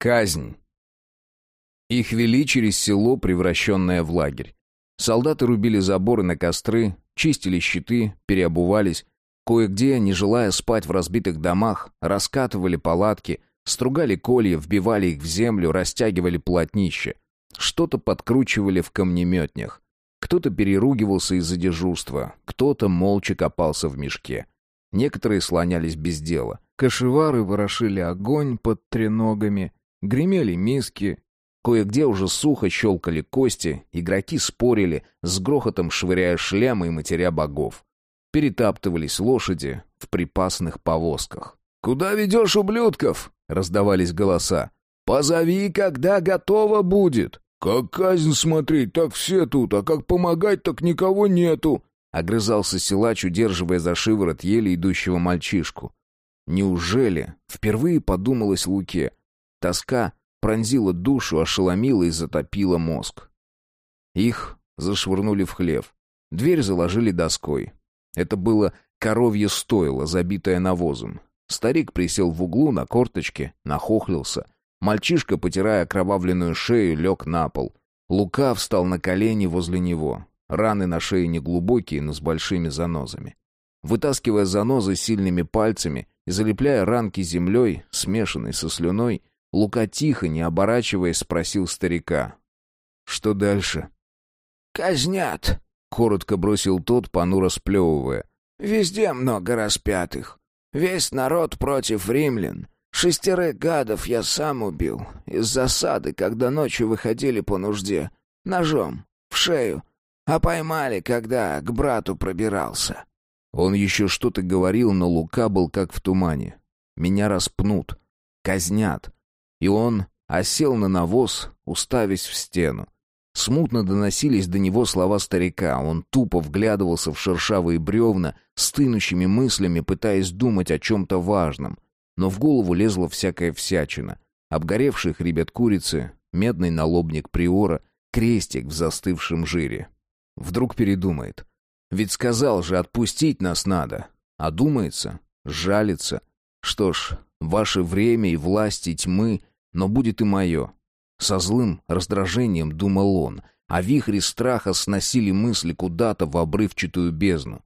Казнь. Их вели через село, превращенное в лагерь. Солдаты рубили заборы на костры, чистили щиты, переобувались. Кое-где, не желая спать в разбитых домах, раскатывали палатки, стругали колья, вбивали их в землю, растягивали полотнище. Что-то подкручивали в камнеметнях. Кто-то переругивался из-за дежурства, кто-то молча копался в мешке. Некоторые слонялись без дела. Кошевары ворошили огонь под треногами, Гремели миски, кое-где уже сухо щелкали кости, игроки спорили, с грохотом швыряя шлемы и матеря богов. Перетаптывались лошади в припасных повозках. «Куда ведешь ублюдков?» — раздавались голоса. «Позови, когда готово будет!» «Как казнь смотреть, так все тут, а как помогать, так никого нету!» — огрызался силач, удерживая за шиворот еле идущего мальчишку. Неужели впервые подумалось Луке, Тоска пронзила душу, ошеломила и затопила мозг. Их зашвырнули в хлев. Дверь заложили доской. Это было коровье стойло, забитое навозом. Старик присел в углу на корточке, нахохлился. Мальчишка, потирая окровавленную шею, лег на пол. Лука встал на колени возле него. Раны на шее неглубокие, но с большими занозами. Вытаскивая занозы сильными пальцами и залепляя ранки землей, смешанной со слюной, Лука тихо, не оборачиваясь, спросил старика. «Что дальше?» «Казнят», — коротко бросил тот, понуро сплевывая. «Везде много распятых. Весь народ против римлян. Шестерых гадов я сам убил. Из засады, когда ночью выходили по нужде. Ножом. В шею. А поймали, когда к брату пробирался». Он еще что-то говорил, но Лука был как в тумане. «Меня распнут. Казнят. И он осел на навоз, уставясь в стену. Смутно доносились до него слова старика. Он тупо вглядывался в шершавые бревна, стынущими мыслями, пытаясь думать о чем-то важном. Но в голову лезла всякая всячина. Обгоревший хребет курицы, медный налобник приора, крестик в застывшем жире. Вдруг передумает. Ведь сказал же, отпустить нас надо. А думается, жалится. Что ж, ваше время и власти тьмы но будет и мое. Со злым раздражением думал он, а вихри страха сносили мысли куда-то в обрывчатую бездну.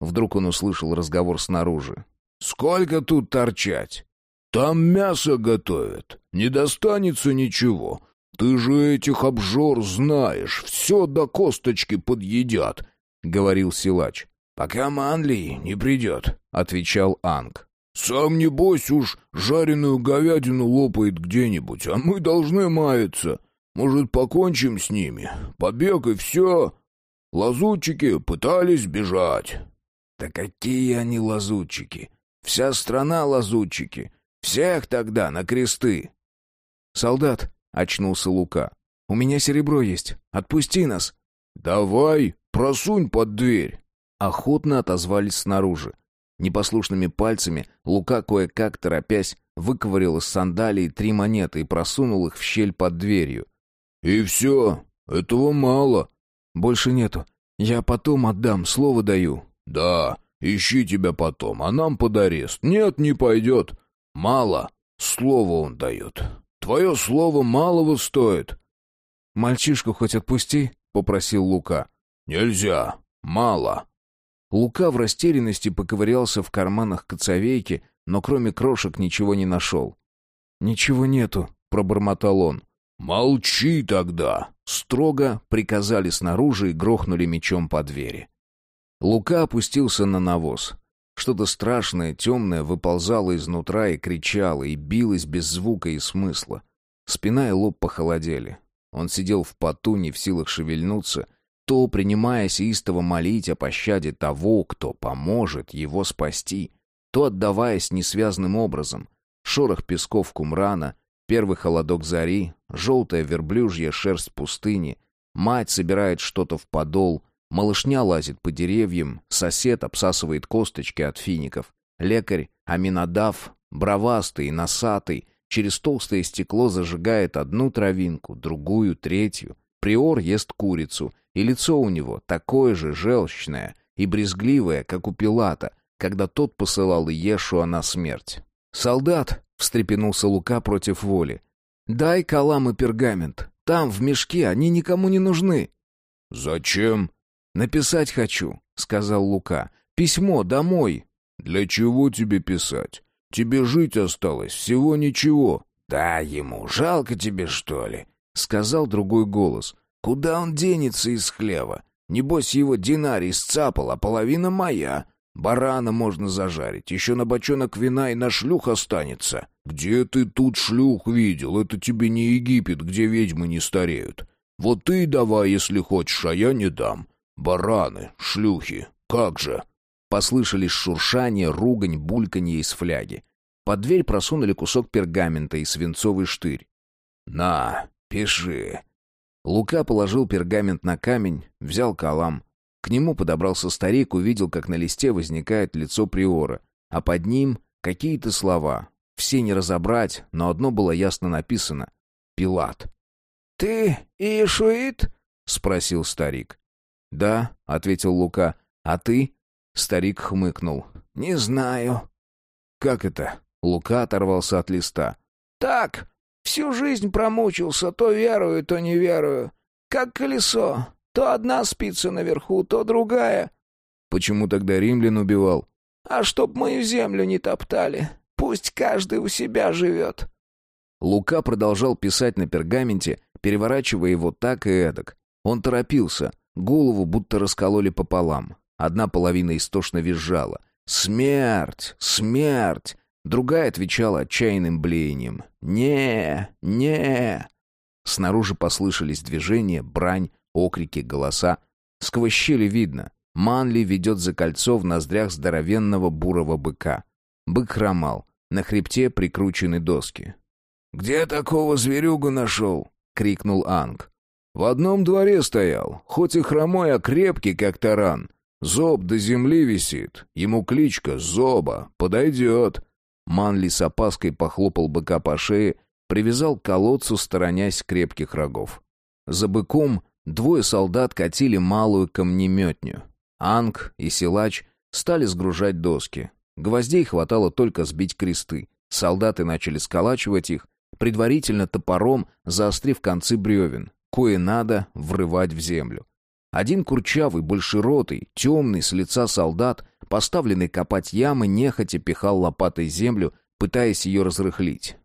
Вдруг он услышал разговор снаружи. «Сколько тут торчать? Там мясо готовят. Не достанется ничего. Ты же этих обжор знаешь. Все до косточки подъедят», — говорил силач. «Пока Манли не придет», — отвечал Анг. Сам, небось, уж жареную говядину лопает где-нибудь, а мы должны маяться. Может, покончим с ними? Побег и все. Лазутчики пытались бежать. Да какие они лазутчики? Вся страна лазутчики. Всех тогда на кресты. Солдат, очнулся Лука. У меня серебро есть. Отпусти нас. Давай, просунь под дверь. Охотно отозвались снаружи. Непослушными пальцами Лука кое-как, торопясь, выковырял из сандалии три монеты и просунул их в щель под дверью. «И все? Этого мало». «Больше нету. Я потом отдам, слово даю». «Да, ищи тебя потом, а нам под арест. Нет, не пойдет. Мало. Слово он дает. Твое слово малого стоит». «Мальчишку хоть отпусти», — попросил Лука. «Нельзя. Мало». Лука в растерянности поковырялся в карманах коцовейки, но кроме крошек ничего не нашел. «Ничего нету», — пробормотал он. «Молчи тогда!» — строго приказали снаружи и грохнули мечом по двери. Лука опустился на навоз. Что-то страшное, темное выползало изнутра и кричало, и билось без звука и смысла. Спина и лоб похолодели. Он сидел в поту, не в силах шевельнуться, то принимаясь истово молить о пощаде того, кто поможет его спасти, то отдаваясь несвязным образом. Шорох песков кумрана, первый холодок зари, желтая верблюжья шерсть пустыни, мать собирает что-то в подол, малышня лазит по деревьям, сосед обсасывает косточки от фиников, лекарь Аминадав, бровастый и носатый, через толстое стекло зажигает одну травинку, другую, третью. Приор ест курицу — и лицо у него такое же желчное и брезгливое, как у Пилата, когда тот посылал Иешуа на смерть. «Солдат!» — встрепенулся Лука против воли. дай калам и пергамент. Там, в мешке, они никому не нужны». «Зачем?» «Написать хочу», — сказал Лука. «Письмо домой». «Для чего тебе писать? Тебе жить осталось всего ничего». «Дай ему, жалко тебе, что ли?» — сказал другой голос. «Куда он денется из хлева? Небось, его динарий сцапал, а половина моя. Барана можно зажарить, еще на бочонок вина и на шлюх останется». «Где ты тут шлюх видел? Это тебе не Египет, где ведьмы не стареют. Вот ты давай, если хочешь, а я не дам. Бараны, шлюхи, как же?» Послышались шуршание, ругань, бульканье из фляги. Под дверь просунули кусок пергамента и свинцовый штырь. «На, пиши». Лука положил пергамент на камень, взял калам. К нему подобрался старик, увидел, как на листе возникает лицо приора, а под ним какие-то слова. Все не разобрать, но одно было ясно написано. «Пилат». «Ты Иешуит?» — спросил старик. «Да», — ответил Лука. «А ты?» Старик хмыкнул. «Не знаю». «Как это?» Лука оторвался от листа. «Так, всю жизнь промучился, то верую, то не верую. Как колесо. То одна спица наверху, то другая». «Почему тогда римлян убивал?» «А чтоб мою землю не топтали. Пусть каждый у себя живет». Лука продолжал писать на пергаменте, переворачивая его так и эдак. Он торопился, голову будто раскололи пополам. Одна половина истошно визжала. «Смерть! Смерть!» Другая отвечала отчаянным блеянием. «Не! Не!» Снаружи послышались движения, брань, окрики, голоса. Сквозь щели видно. Манли ведет за кольцо в ноздрях здоровенного бурого быка. Бык хромал. На хребте прикручены доски. «Где такого зверюгу нашел?» — крикнул Анг. «В одном дворе стоял, хоть и хромой, а крепкий, как таран. Зоб до земли висит. Ему кличка Зоба. Подойдет. Манли с опаской похлопал быка по шее, привязал к колодцу, сторонясь крепких рогов. За быком двое солдат катили малую камнеметню. Анг и силач стали сгружать доски. Гвоздей хватало только сбить кресты. Солдаты начали сколачивать их, предварительно топором заострив концы бревен, кое надо врывать в землю. Один курчавый, большеротый, темный с лица солдат, поставленный копать ямы, нехотя пихал лопатой землю, пытаясь ее разрыхлить.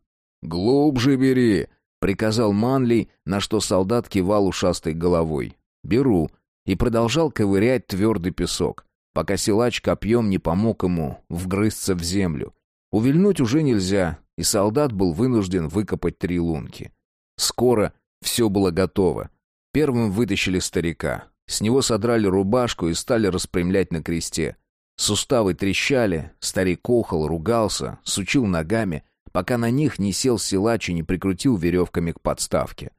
«Глубже бери!» — приказал Манли, на что солдат кивал ушастой головой. «Беру», и продолжал ковырять твердый песок, пока силач копьем не помог ему вгрызться в землю. Увильнуть уже нельзя, и солдат был вынужден выкопать три лунки. Скоро все было готово. Первым вытащили старика. С него содрали рубашку и стали распрямлять на кресте. Суставы трещали, старик охал, ругался, сучил ногами, пока на них не сел силач и не прикрутил веревками к подставке.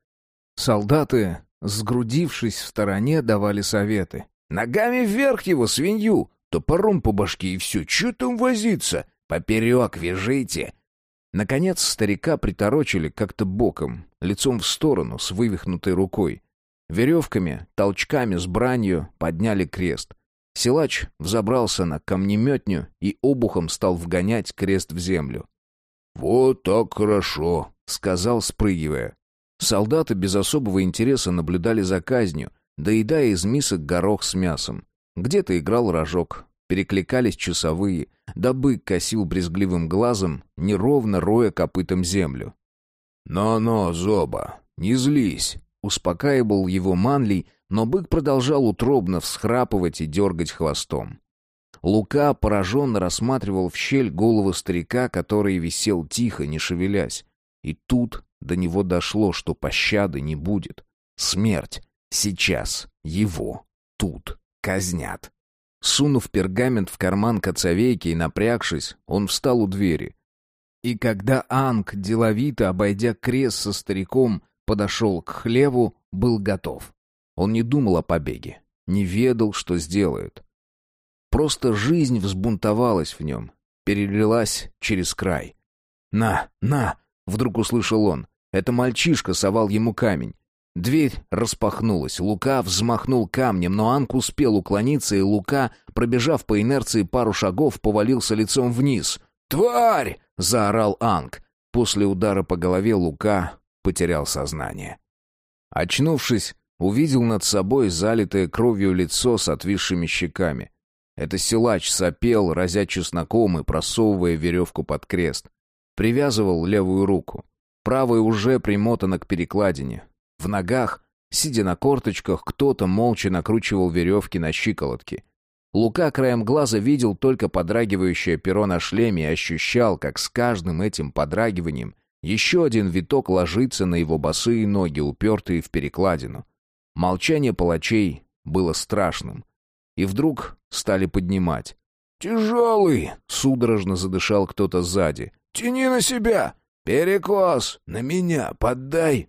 Солдаты, сгрудившись в стороне, давали советы. «Ногами вверх его, свинью! Топором по башке и все, че там возиться? Поперек вяжите!» Наконец старика приторочили как-то боком, лицом в сторону, с вывихнутой рукой. Веревками, толчками с бранью подняли крест. Силач взобрался на камнеметню и обухом стал вгонять крест в землю. «Вот так хорошо», — сказал, спрыгивая. Солдаты без особого интереса наблюдали за казнью, доедая из мисок горох с мясом. Где-то играл рожок, перекликались часовые, да бык косил брезгливым глазом, неровно роя копытом землю. «Но-но, Зоба, не злись», Успокаивал его Манлий, но бык продолжал утробно всхрапывать и дергать хвостом. Лука пораженно рассматривал в щель голову старика, который висел тихо, не шевелясь. И тут до него дошло, что пощады не будет. Смерть. Сейчас. Его. Тут. Казнят. Сунув пергамент в карман коцовейки и напрягшись, он встал у двери. И когда Анг, деловито обойдя крест со стариком, подошел к хлеву, был готов. Он не думал о побеге, не ведал, что сделают. Просто жизнь взбунтовалась в нем, перелилась через край. «На, на!» — вдруг услышал он. Это мальчишка совал ему камень. Дверь распахнулась. Лука взмахнул камнем, но Анк успел уклониться, и Лука, пробежав по инерции пару шагов, повалился лицом вниз. «Тварь!» — заорал Анк. После удара по голове Лука потерял сознание. Очнувшись, увидел над собой залитое кровью лицо с отвисшими щеками. Это силач сопел, разя чесноком и просовывая веревку под крест. Привязывал левую руку. Правая уже примотана к перекладине. В ногах, сидя на корточках, кто-то молча накручивал веревки на щиколотки. Лука краем глаза видел только подрагивающее перо на шлеме и ощущал, как с каждым этим подрагиванием еще один виток ложится на его босые ноги, упертые в перекладину. Молчание палачей было страшным. И вдруг стали поднимать. «Тяжелый!» — судорожно задышал кто-то сзади. «Тяни на себя! Перекос! На меня! Поддай!»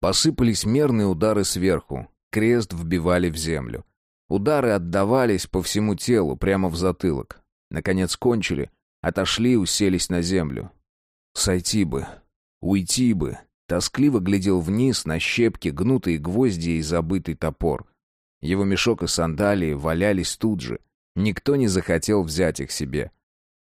Посыпались мерные удары сверху. Крест вбивали в землю. Удары отдавались по всему телу, прямо в затылок. Наконец кончили, отошли, уселись на землю. Сойти бы, уйти бы. Тоскливо глядел вниз на щепки, гнутые гвозди и забытый топор. Его мешок и сандалии валялись тут же. Никто не захотел взять их себе.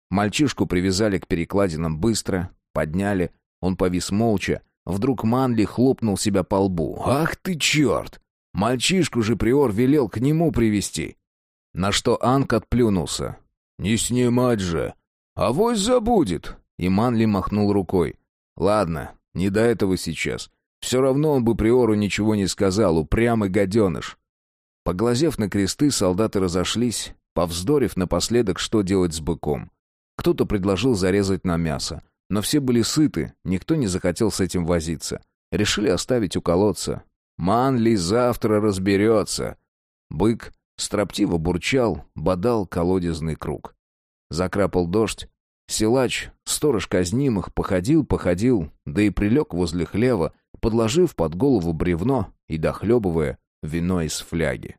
Мальчишку привязали к перекладинам быстро, подняли. Он повис молча. Вдруг Манли хлопнул себя по лбу. «Ах ты черт! Мальчишку же приор велел к нему привести. На что Анк отплюнулся. «Не снимать же! Авось забудет!» И Манли махнул рукой. «Ладно, не до этого сейчас. Все равно он бы приору ничего не сказал, упрямый гаденыш». Поглазев на кресты, солдаты разошлись, повздорив напоследок, что делать с быком. Кто-то предложил зарезать на мясо, но все были сыты, никто не захотел с этим возиться. Решили оставить у колодца, Манли завтра разберется. Бык строптиво бурчал, бодал колодезный круг. Закрапал дождь. Силач, сторож казнимых, походил-походил, да и прилег возле хлева, подложив под голову бревно и дохлебывая вино из фляги.